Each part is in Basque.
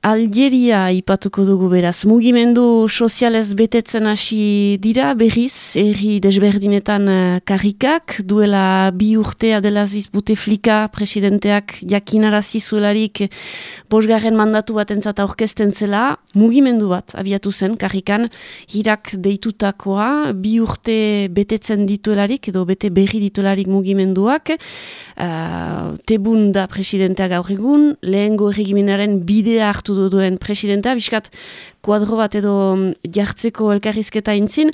Algeria ipatuko dugu beraz. Mugimendu sozialez betetzen hasi dira, berriz, erri desberdinetan uh, karikak, duela bi urtea dela Buteflika presidenteak jakinara zizuelarik bosgarren mandatu bat entzata orkesten zela, mugimendu bat abiatu zen karikan, hirak deitutakoa, bi urte betetzen dituelarik, edo bete berri dituelarik mugimenduak, uh, tebun da presidenteak gaur egun, lehengo erregimenaren bidea hartu hartu duen presidenta, biskat kuadro bat edo mm, jartzeko elkarrizketa intzin,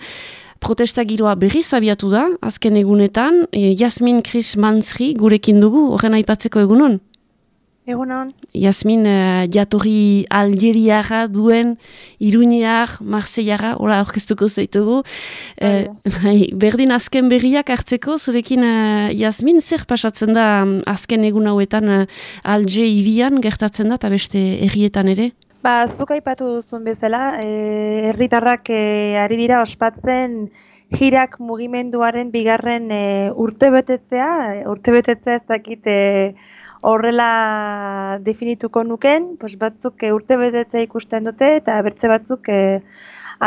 protesta giroa berriz abiatu da, azken egunetan, e, Jasmin Kris Mansri gurekin dugu, horren aipatzeko egunon? Egunon. Jasmin, uh, jatorri algeriara duen, iruñear, marseiara, hola orkestuko zaitugu. Uh, berdin azken berriak hartzeko, zurekin uh, Jasmin, zer pasatzen da mm, azken egun hauetan uh, alge irian gertatzen da, eta beste errietan ere? Ba, zuk aipatu duzun bezala, herritarrak e, ari dira ospatzen jirak mugimenduaren bigarren e, urtebetetzea, urtebetetzea ez dakit horrela definituko nuken, pues batzuk e, urte betetze ikusten dute eta bertze batzuk e,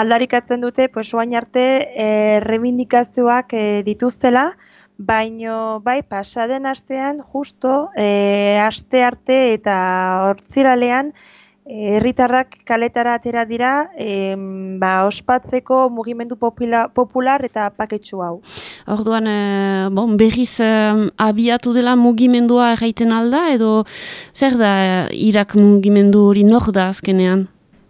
aldarikatzen dute pues oain arte e, remindikazioak e, dituztela, baino bai pasaden astean justo e, aste arte eta hortziralean herritarrak kaletara atera dira ba, ospatzeko mugimendu popular eta paketsu hau. Orduan, e, bon, berriz abiatu dela mugimendua erraiten alda edo zer da Irak mugimendu hori nor da azkenean?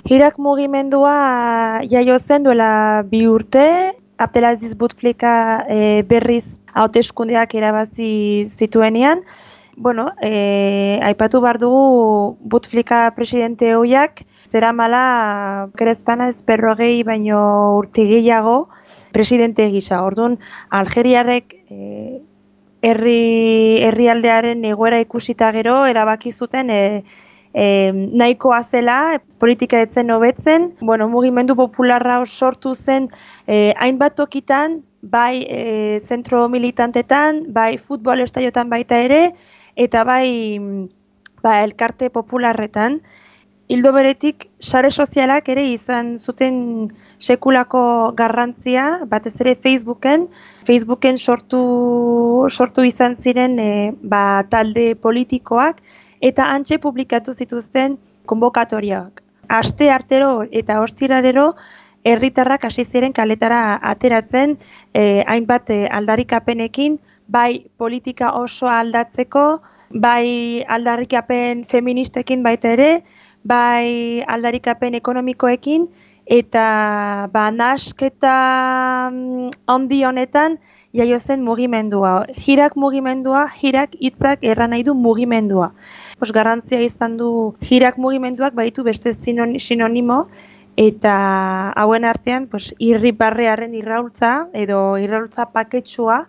Irak mugimendua jaio zen duela bi urte, Abdelaziz Butflika e, berriz hauteskundeak erabazi zituenean, bueno, e, aipatu bar dugu Butflika presidente hoiak zera mala kerezpana ez berrogei baino urtigeiago presidente gisa. Orduan, Algeriarrek e, herri herrialdearen egoera ikusita gero erabaki zuten e, e, nahikoa zela politika etzen hobetzen. Bueno, mugimendu popularra sortu zen e, hainbat tokitan, bai e, zentro militantetan, bai futbol estaiotan baita ere, eta bai ba, elkarte popularretan, hildo beretik sare sozialak ere izan zuten sekulako garrantzia, batez ere Facebooken, Facebooken sortu, sortu izan ziren e, ba, talde politikoak, eta antxe publikatu zituzten konbokatoriak. Aste artero eta ostirarero, herritarrak hasi ziren kaletara ateratzen e, hainbat e, aldarikapenekin, bai politika oso aldatzeko, bai aldarrikapen feministekin baita ere, bai aldarikapen ekonomikoekin, eta ba, nasketa mm, handi honetan jaio zen mugimendua. Jirak mugimendua, jirak hitzak erran nahi du mugimendua. Pos, garrantzia izan du jirak mugimenduak baitu beste sinonimo, eta hauen artean pos, irriparrearen irraultza edo irraultza paketsua,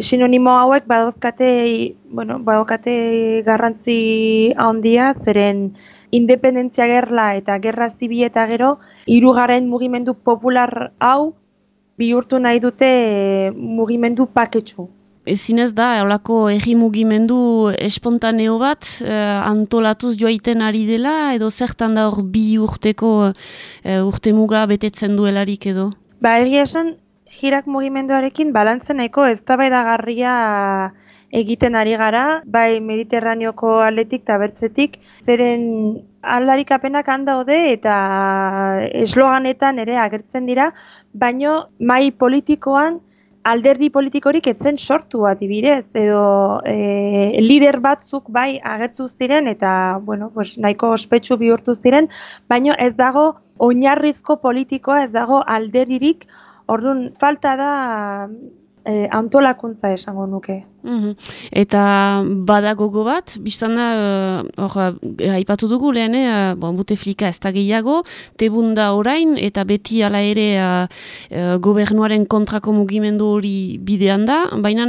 sinonimo hauek badozkate, bueno, badokate garrantzi handia, zeren independentzia gerla eta gerra zibi eta gero, hirugarren mugimendu popular hau bihurtu nahi dute e, mugimendu paketsu. Ezinez da, eolako egi mugimendu espontaneo bat eh, antolatuz joaiten ari dela, edo zertan da hor bi urteko eh, urte muga betetzen duelarik edo? Ba, egia esan, jirak mugimenduarekin balantzen nahiko eztabaidagarria egiten ari gara, bai Mediterraneoko aldetik eta bertzetik, zeren aldarikapenak handaude eta esloganetan ere agertzen dira, baino mai politikoan alderdi politikorik etzen sortu adibidez, edo e, lider batzuk bai agertu ziren eta bueno, pues, nahiko ospetsu bihurtu ziren, baino ez dago oinarrizko politikoa, ez dago alderirik Orduan, falta da e, antolakuntza esango nuke. Mm Eta badagogo bat, biztan da, uh, hor, uh, haipatu dugu lehen, uh, bon, buteflika ez da gehiago, tebunda orain, eta beti ala ere uh, uh, gobernuaren kontrako mugimendu hori bidean da, baina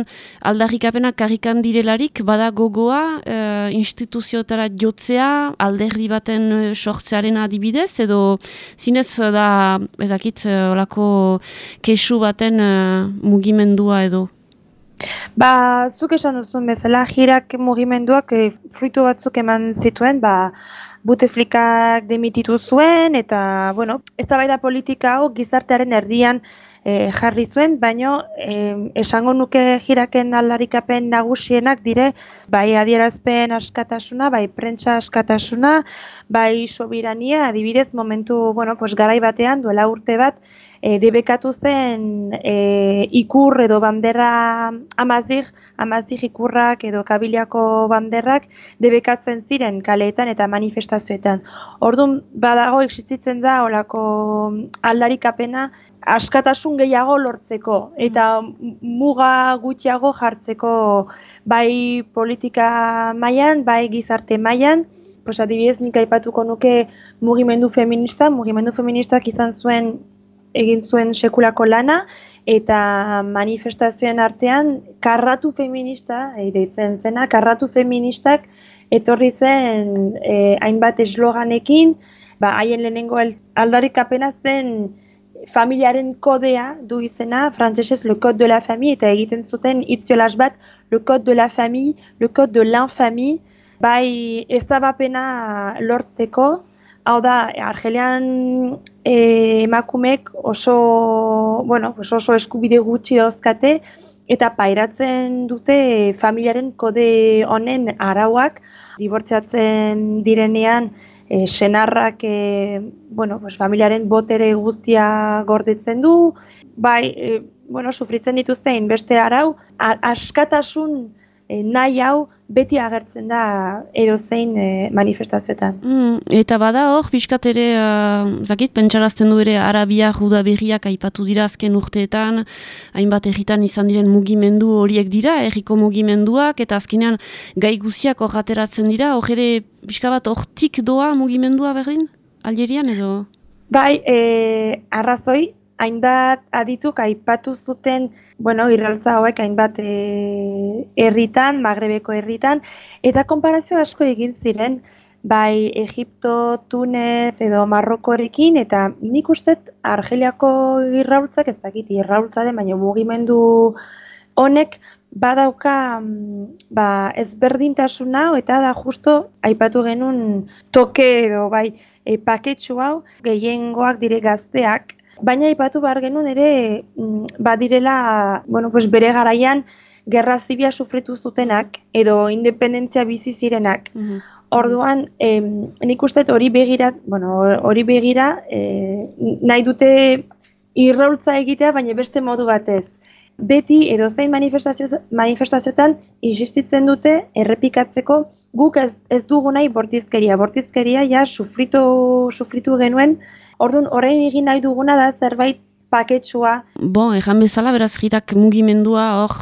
aldarrikapena karrikan direlarik, badagogoa uh, instituziotara jotzea, alderdi baten sortzearen adibidez, edo zinez da, ezakit, olako kesu baten mugimendua edo? Ba, zuk esan duzun bezala, jirak mugimenduak e, fruitu batzuk eman zituen, ba, buteflikak demititu zuen, eta, bueno, ez da politika hau gizartearen erdian e, jarri zuen, baino esango nuke jiraken aldarikapen nagusienak dire bai adierazpen askatasuna, bai prentsa askatasuna, bai sobirania, adibidez momentu, bueno, pues garai batean duela urte bat e, debekatu zen e, ikur edo bandera amazik, amazik ikurrak edo kabiliako banderrak debekatzen ziren kaleetan eta manifestazioetan. Orduan badago existitzen da olako aldarikapena askatasun gehiago lortzeko eta muga gutxiago jartzeko bai politika mailan bai gizarte mailan. Pues adibidez nik aipatuko nuke mugimendu feminista, mugimendu feministak izan zuen egin zuen sekulako lana eta manifestazioen artean karratu feminista, deitzen zena, karratu feministak etorri zen e, hainbat esloganekin, ba, haien lehenengo aldarik apena zen familiaren kodea du izena, frantzesez le code de la famille, eta egiten zuten itziolas bat le code de la famille, le code de l'infamie, bai ez da lortzeko, Hau da, Argelian e, emakumek oso, bueno, oso eskubide gutxi dauzkate eta pairatzen dute familiaren kode honen arauak, dibortziatzen direnean e, senarrak e, bueno, pues, familiaren botere guztia gordetzen du, bai, e, bueno, sufritzen dituztein beste arau, askatasun nahi hau beti agertzen da edo zein e, manifestazioetan. Mm, eta bada hor, pixkat ere, uh, zakit, pentsarazten du ere Arabia, Juda berriak aipatu dira azken urteetan, hainbat erritan izan diren mugimendu horiek dira, erriko mugimenduak, eta azkenean gai guziak hor dira, hor ere pixka bat hortik doa mugimendua berdin, Algerian edo? Bai, e, arrazoi, hainbat adituk aipatu zuten, bueno, irraltza hauek hainbat e, herritan, magrebeko herritan, eta konparazio asko egin ziren, bai Egipto, Tunez edo Marrokorekin, eta nik ustet Argeliako irraultzak, ez dakit irraultza den, baina mugimendu honek badauka mm, ba, ezberdintasuna eta da justo aipatu genuen toke edo bai e, paketsu hau gehiengoak dire gazteak Baina ipatu behar genuen ere mm, badirela bueno, pues bere garaian gerra zibia sufritu zutenak edo independentzia bizi zirenak. Mhm. Orduan, em, nik uste hori begira, bueno, hori begira e, nahi dute irraultza egitea, baina beste modu batez. Beti edo zein manifestazio, manifestazioetan insistitzen dute errepikatzeko guk ez, ez dugu nahi bortizkeria. Bortizkeria ja sufritu, sufritu genuen Orduan, orain egin nahi duguna da zerbait paketsua. Bon, erran bezala, beraz, jirak mugimendua hor,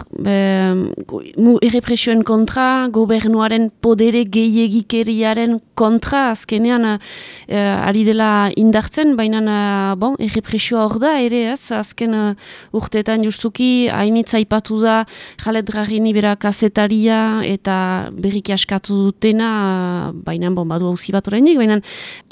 errepresioen kontra, gobernuaren podere gehiagikeriaren kontra, azkenean, uh, ari dela indartzen, baina, bon, errepresioa hor da, ere ez, azken uh, urteetan justuki, hainitza ipatu da, jalet dragini bera kasetaria, eta berriki askatu dutena, uh, baina, bon, badu hauzi bat horrendik, baina,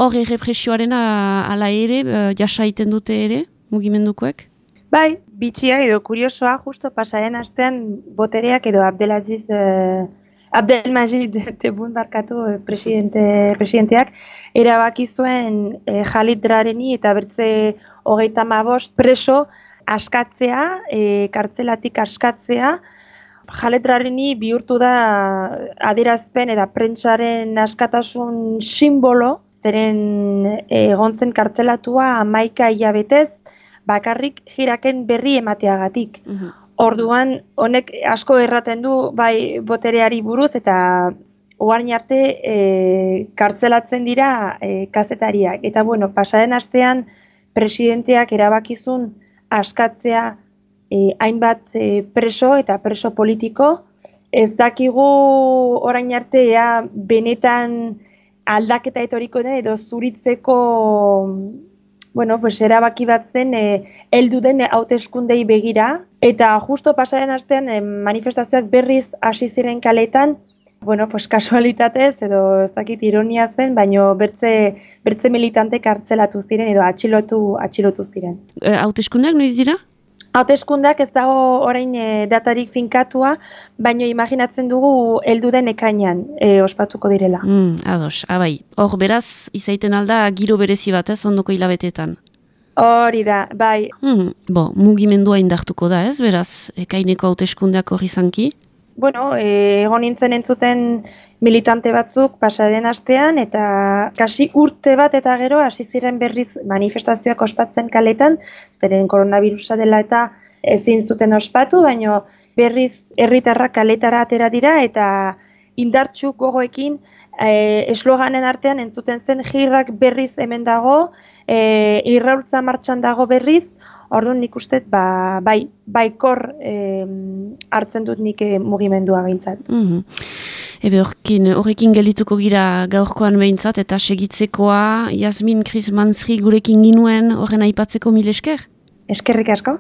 hor errepresioaren ala ere, jasaiten dute ere? Mugimendukoek? Bai, bitxia edo kuriosoa, justo pasaren astean botereak edo Abdelaziz, eh, Abdelmajid Tebun barkatu eh, presidente, presidenteak, erabaki zuen eh, Jalit Drareni eta bertze hogeita mabost preso askatzea, eh, kartzelatik askatzea, Jalet Drareni bihurtu da adierazpen eta prentsaren askatasun simbolo, zeren eh, egontzen kartzelatua amaika hilabetez, bakarrik jiraken berri emateagatik. Mhm. Orduan, honek asko erraten du bai botereari buruz eta oain arte e, kartzelatzen dira e, kazetariak. Eta bueno, pasaren astean presidenteak erabakizun askatzea e, hainbat e, preso eta preso politiko. Ez dakigu orain arte ea benetan aldaketa etoriko den edo zuritzeko bueno, pues erabaki bat zen eh heldu den hauteskundei begira eta justo pasaren astean e, manifestazioak berriz hasi ziren kaletan Bueno, pues kasualitatez edo ez dakit ironia zen, baino bertze bertze militantek hartzelatu ziren edo atxilotu atxilotu ziren. E, hauteskundeak noiz dira? Hauteskundak ez dago orain e, datarik finkatua, baino imaginatzen dugu heldu den ekainan e, ospatuko direla. Mm, ados, abai. Hor beraz, izaiten alda giro berezi bat ez ondoko hilabetetan. Hori da, bai. Mm, bo, mugimendua indartuko da ez, beraz, ekaineko hauteskundeak hori zanki? Bueno, e, egon nintzen entzuten militante batzuk pasaren astean eta kasi urte bat eta gero hasi ziren berriz manifestazioak ospatzen kaletan, zeren koronavirusa dela eta ezin zuten ospatu, baino berriz herritarrak kaletara atera dira eta indartxu gogoekin e, esloganen artean entzuten zen jirrak berriz hemen dago, e, irraultza martxan dago berriz, Orduan nik uste, ba, bai, baikor e, hartzen dut nik e, mugimendua behintzat. Mm Ebe horrekin, horrekin gelituko gira gaurkoan behintzat eta segitzekoa Jasmin Kris Mansri gurekin ginuen horren aipatzeko mil esker? Eskerrik asko.